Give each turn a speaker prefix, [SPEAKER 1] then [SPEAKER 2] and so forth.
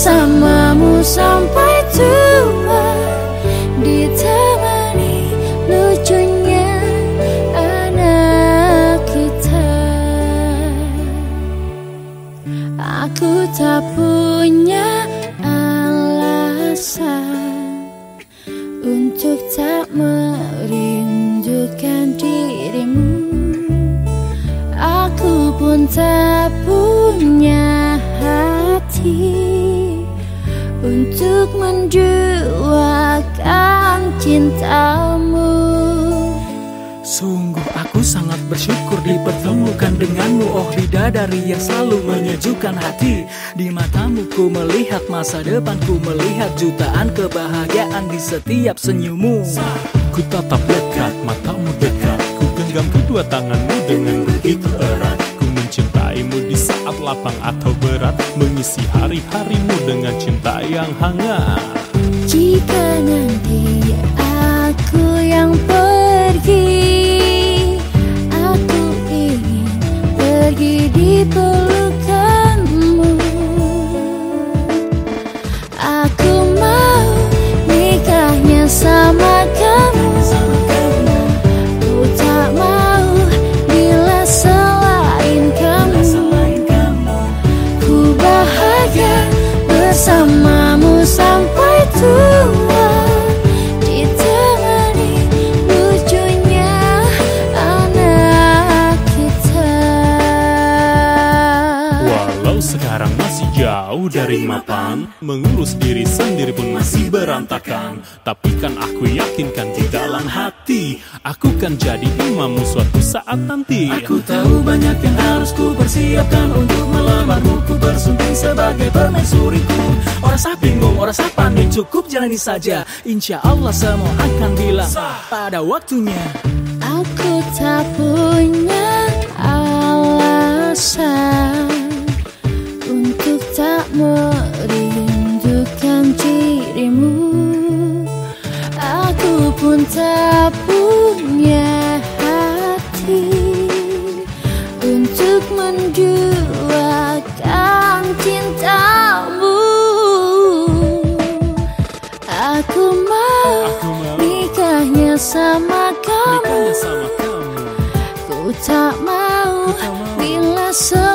[SPEAKER 1] bersamamu sampai tua. Ditemani lucunya anak kita. Aku tak punya alasan Untuk tak merindukan dirimu. Aku pun tak punya hati Untuk menduakan cintamu.
[SPEAKER 2] Sungguh aku sangat bersyukur dipertemukan denganmu Oh bidadari yang selalu menyejukkan hati. Di matamu ku melihat masa depanku Melihat jutaan kebahagiaan di setiap senyummu.
[SPEAKER 3] Ku tatap dekat, matamu dekat Ku genggam kedua tanganmu dengan begitu erat. Ku mencintaimu lapang atau berat Mengisi hari-harimu dengan cinta yang hangat.
[SPEAKER 1] Jika nanti bersamamu sampai tua. Ditemani lucunya anak kita.
[SPEAKER 3] Walau sekarang masih jauh dari mapan Mengurus diri sendiri pun masih berantakan. Tapi kan aku yakinkan di dalam hati Aku kan jadi imammu suatu saat nanti.
[SPEAKER 2] Aku tahu banyak yang harus ku persiapkan Untuk melamarmu ku bersunting sebagai permaisuriku Orang sah bingung, orang sah panik Cukup jalani saja. Insya Allah semua akan bilang Pada waktunya.
[SPEAKER 1] Aku tak punya alasan tak mau bila semua